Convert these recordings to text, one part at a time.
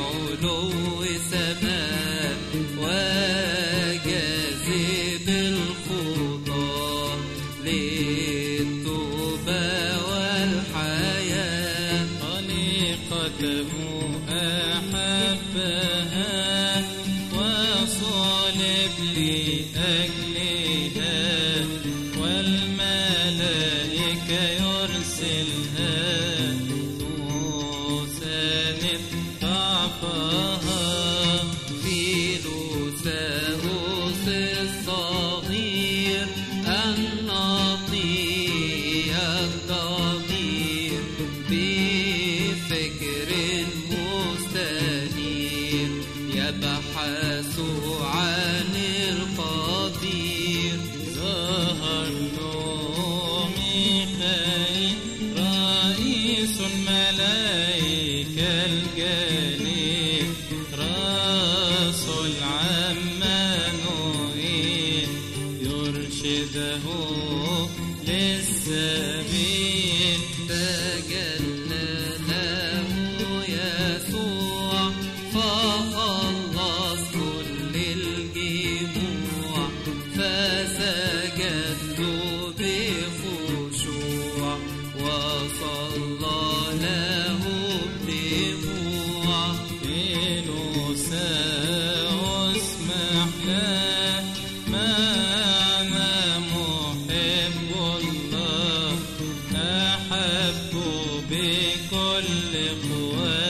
no, no, it's a سبيل تجلى له يسوع فخلص كل الجموع فسجدت بخشوع وصلى simple way.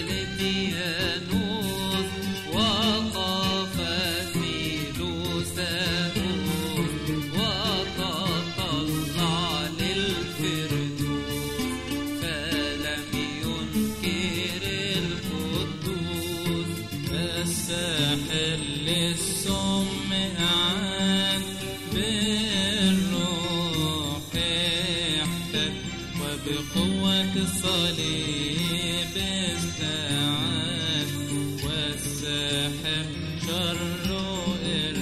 ساحل السم قعد بالروح احتك وبقوة الصليب استعاد والساحر شر إرادة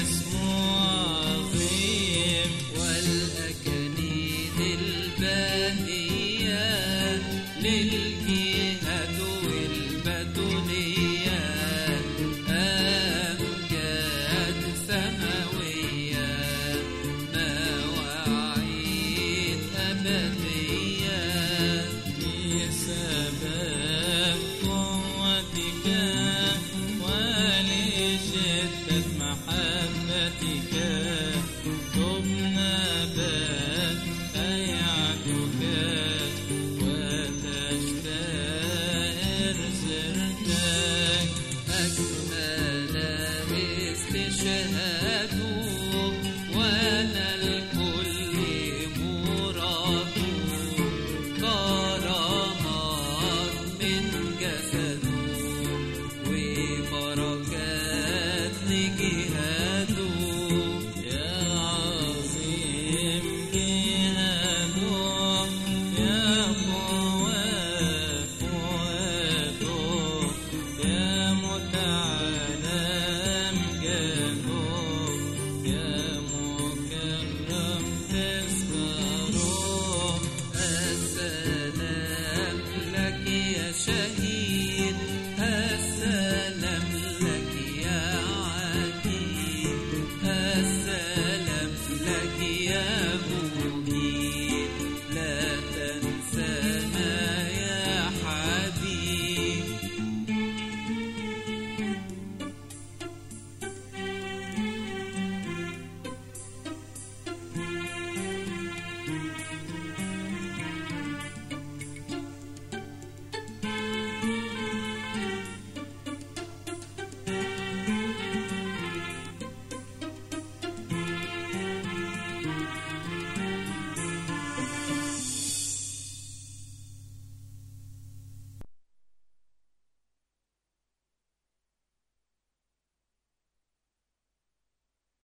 this morning. love. नहीं